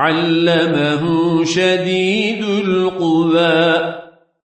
علمه شديد القوى